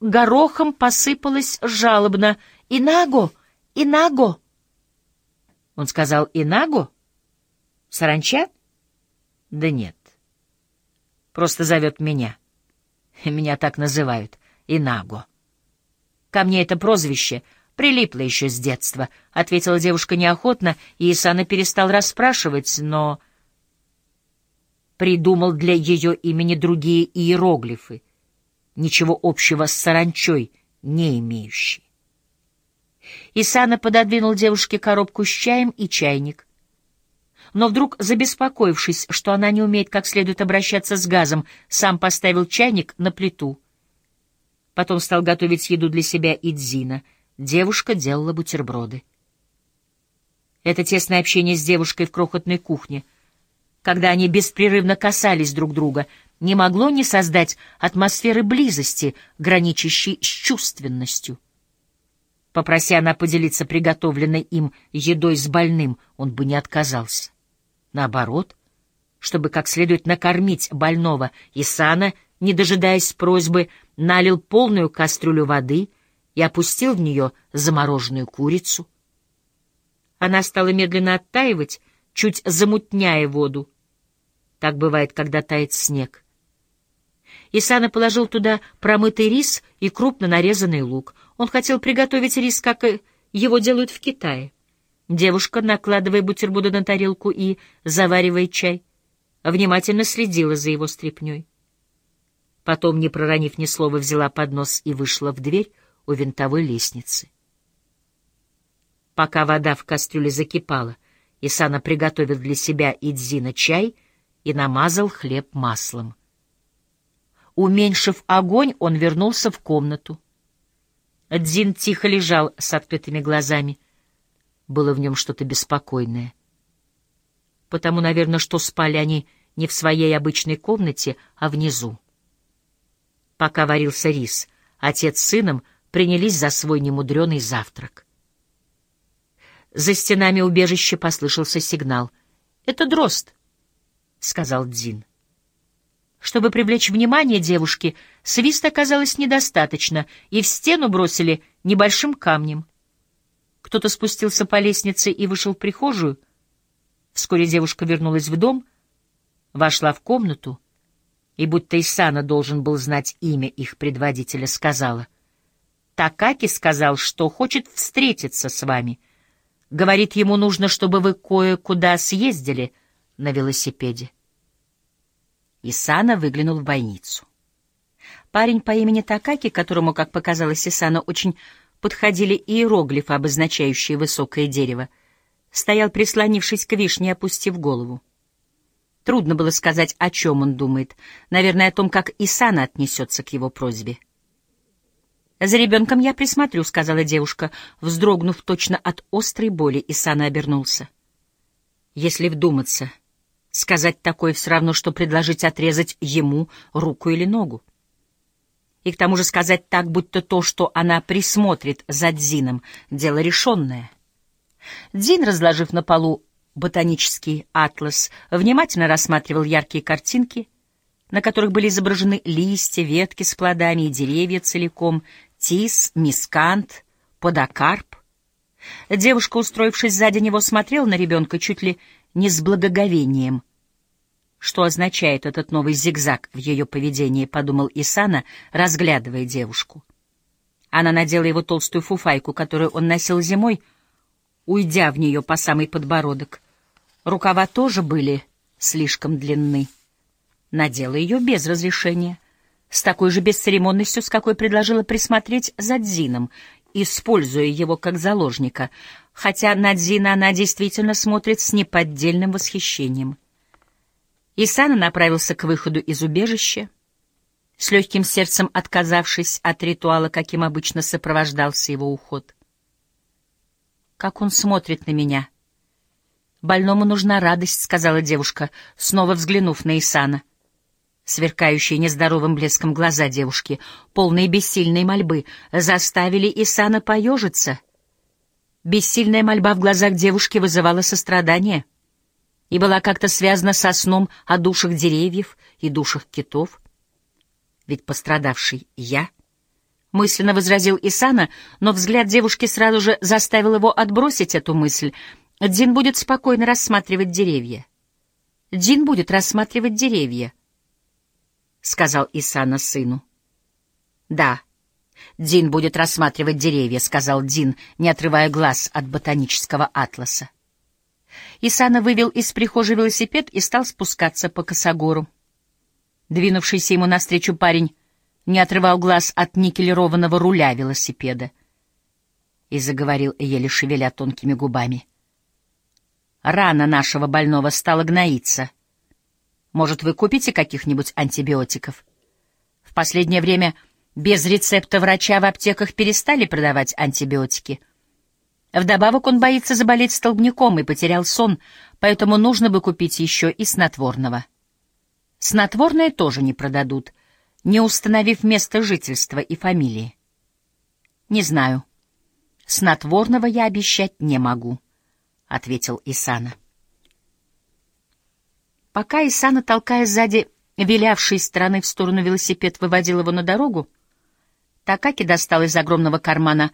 горохом посыпалось жалобно «Инаго! Инаго!» Он сказал «Инаго? Саранча?» «Да нет. Просто зовет меня. Меня так называют. Инаго. Ко мне это прозвище прилипло еще с детства», — ответила девушка неохотно, и Исана перестал расспрашивать, но придумал для ее имени другие иероглифы, ничего общего с саранчой не имеющие. Исана пододвинул девушке коробку с чаем и чайник. Но вдруг, забеспокоившись, что она не умеет как следует обращаться с газом, сам поставил чайник на плиту. Потом стал готовить еду для себя и Дзина. Девушка делала бутерброды. Это тесное общение с девушкой в крохотной кухне, когда они беспрерывно касались друг друга, не могло не создать атмосферы близости, граничащей с чувственностью. Попроси она поделиться приготовленной им едой с больным, он бы не отказался. Наоборот, чтобы как следует накормить больного, Исана, не дожидаясь просьбы, налил полную кастрюлю воды и опустил в нее замороженную курицу. Она стала медленно оттаивать, чуть замутняя воду. Так бывает, когда тает снег. Исана положил туда промытый рис и крупно нарезанный лук. Он хотел приготовить рис, как его делают в Китае. Девушка, накладывая бутерброды на тарелку и заваривая чай, внимательно следила за его стряпнёй. Потом, не проронив ни слова, взяла поднос и вышла в дверь у винтовой лестницы. Пока вода в кастрюле закипала, Исана приготовил для себя и Дзина чай и намазал хлеб маслом. Уменьшив огонь, он вернулся в комнату. Дзин тихо лежал с открытыми глазами. Было в нем что-то беспокойное. Потому, наверное, что спали они не в своей обычной комнате, а внизу. Пока варился рис, отец с сыном принялись за свой немудреный завтрак. За стенами убежища послышался сигнал. — Это дрозд, — сказал Дзин. Чтобы привлечь внимание девушки, свиста оказалось недостаточно, и в стену бросили небольшим камнем. Кто-то спустился по лестнице и вышел в прихожую. Вскоре девушка вернулась в дом, вошла в комнату, и, будто Исана должен был знать имя их предводителя, сказала. «Такаки сказал, что хочет встретиться с вами. Говорит, ему нужно, чтобы вы кое-куда съездили на велосипеде». Исана выглянул в бойницу. Парень по имени Такаки, которому, как показалось Исана, очень подходили иероглифы, обозначающие высокое дерево, стоял, прислонившись к вишне, опустив голову. Трудно было сказать, о чем он думает. Наверное, о том, как Исана отнесется к его просьбе. «За ребенком я присмотрю», — сказала девушка, вздрогнув точно от острой боли, Исана обернулся. «Если вдуматься...» Сказать такое все равно, что предложить отрезать ему руку или ногу. И к тому же сказать так, будто то, что она присмотрит за Дзином, дело решенное. Дзин, разложив на полу ботанический атлас, внимательно рассматривал яркие картинки, на которых были изображены листья, ветки с плодами и деревья целиком, тис, мискант, подокарп. Девушка, устроившись сзади него, смотрела на ребенка чуть ли не с благоговением. Что означает этот новый зигзаг в ее поведении, подумал Исана, разглядывая девушку. Она надела его толстую фуфайку, которую он носил зимой, уйдя в нее по самый подбородок. Рукава тоже были слишком длинны. Надела ее без разрешения, с такой же бесцеремонностью, с какой предложила присмотреть за Дзином, используя его как заложника, хотя на Дзина она действительно смотрит с неподдельным восхищением. Исана направился к выходу из убежища, с легким сердцем отказавшись от ритуала, каким обычно сопровождался его уход. «Как он смотрит на меня!» «Больному нужна радость», — сказала девушка, снова взглянув на Исана. Сверкающие нездоровым блеском глаза девушки, полные бессильной мольбы, заставили Исана поежиться. Бессильная мольба в глазах девушки вызывала сострадание — и была как-то связана со сном о душах деревьев и душах китов. Ведь пострадавший я Мысленно возразил Исана, но взгляд девушки сразу же заставил его отбросить эту мысль. Дин будет спокойно рассматривать деревья. Дин будет рассматривать деревья, — сказал Исана сыну. Да, Дин будет рассматривать деревья, — сказал Дин, не отрывая глаз от ботанического атласа. Исана вывел из прихожей велосипед и стал спускаться по косогору. Двинувшийся ему навстречу парень не отрывал глаз от никелированного руля велосипеда и заговорил, еле шевеля тонкими губами. «Рана нашего больного стала гноиться. Может, вы купите каких-нибудь антибиотиков? В последнее время без рецепта врача в аптеках перестали продавать антибиотики. Вдобавок он боится заболеть столбняком и потерял сон, поэтому нужно бы купить еще и снотворного. Снотворное тоже не продадут — не установив место жительства и фамилии. «Не знаю. Снотворного я обещать не могу», — ответил Исана. Пока Исана, толкая сзади вилявший стороны в сторону велосипед, выводил его на дорогу, Такаки достал из огромного кармана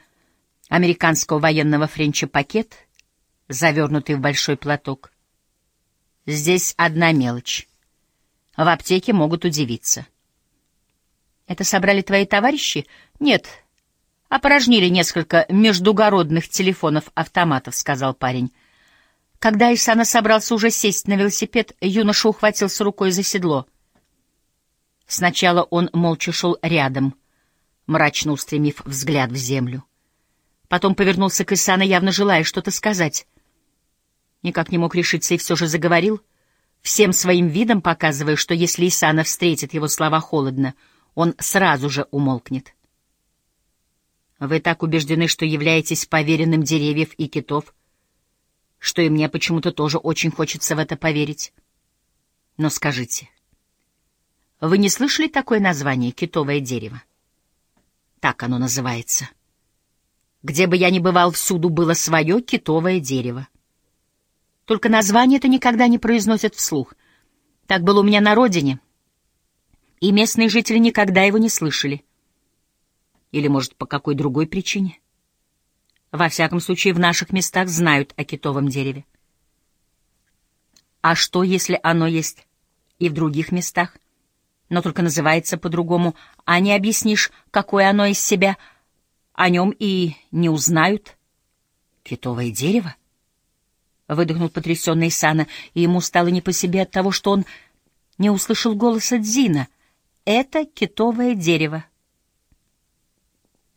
американского военного френча пакет, завернутый в большой платок. Здесь одна мелочь. В аптеке могут удивиться. Это собрали твои товарищи? Нет. Опорожнили несколько междугородных телефонов-автоматов, сказал парень. Когда Исана собрался уже сесть на велосипед, юноша ухватился рукой за седло. Сначала он молча шел рядом, мрачно устремив взгляд в землю. Потом повернулся к Исана, явно желая что-то сказать. Никак не мог решиться и все же заговорил, всем своим видом показывая, что если Исана встретит его слова холодно — он сразу же умолкнет. Вы так убеждены, что являетесь поверенным деревьев и китов, что и мне почему-то тоже очень хочется в это поверить. Но скажите, вы не слышали такое название «китовое дерево»? Так оно называется. Где бы я ни бывал, всюду было свое китовое дерево. Только название это никогда не произносят вслух. Так было у меня на родине — и местные жители никогда его не слышали. Или, может, по какой другой причине? Во всяком случае, в наших местах знают о китовом дереве. А что, если оно есть и в других местах, но только называется по-другому, а не объяснишь, какое оно из себя, о нем и не узнают? Китовое дерево? Выдохнул потрясенный Сана, и ему стало не по себе от того, что он не услышал голоса Дзина — это китовое дерево.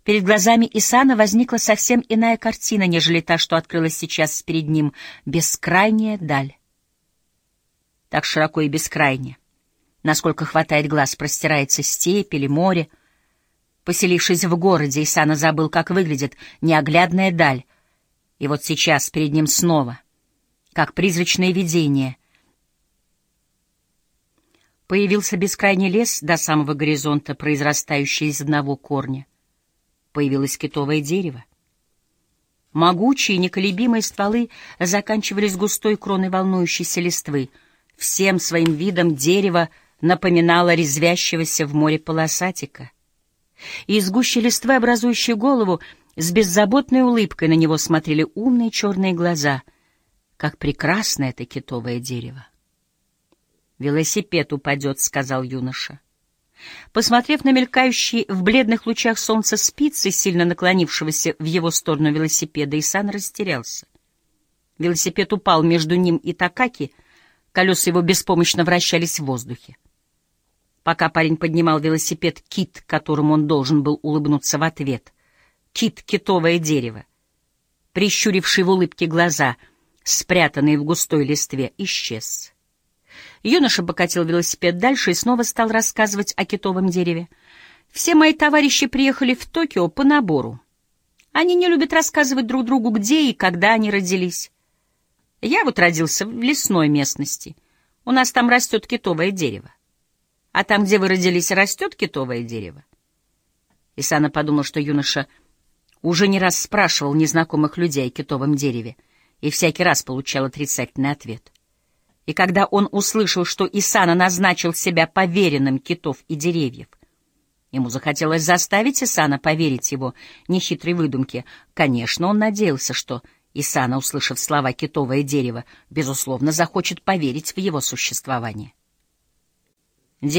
Перед глазами Исана возникла совсем иная картина, нежели та, что открылась сейчас перед ним, бескрайняя даль. Так широко и бескрайне, насколько хватает глаз, простирается степь или море. Поселившись в городе, Исана забыл, как выглядит неоглядная даль, и вот сейчас перед ним снова, как призрачное видение, Появился бескрайний лес до самого горизонта, произрастающий из одного корня. Появилось китовое дерево. Могучие, неколебимые стволы заканчивались густой кроной волнующейся листвы. Всем своим видом дерево напоминало резвящегося в море полосатика. Из гущи листвы, образующей голову, с беззаботной улыбкой на него смотрели умные черные глаза. Как прекрасно это китовое дерево! «Велосипед упадет», — сказал юноша. Посмотрев на мелькающие в бледных лучах солнца спицы, сильно наклонившегося в его сторону велосипеда, Исан растерялся. Велосипед упал между ним и Такаки, колеса его беспомощно вращались в воздухе. Пока парень поднимал велосипед, кит, которому он должен был улыбнуться в ответ, кит — китовое дерево, прищуривший в улыбке глаза, спрятанные в густой листве, исчез. Юноша покатил велосипед дальше и снова стал рассказывать о китовом дереве. «Все мои товарищи приехали в Токио по набору. Они не любят рассказывать друг другу, где и когда они родились. Я вот родился в лесной местности. У нас там растет китовое дерево. А там, где вы родились, растет китовое дерево?» Исана подумал, что юноша уже не раз спрашивал незнакомых людей о китовом дереве и всякий раз получал отрицательный ответ — и когда он услышал, что Исана назначил себя поверенным китов и деревьев, Ему захотелось заставить Исана поверить его нехитрой выдумке. Конечно, он надеялся, что Исана, услышав слова «китовое дерево», безусловно, захочет поверить в его существование.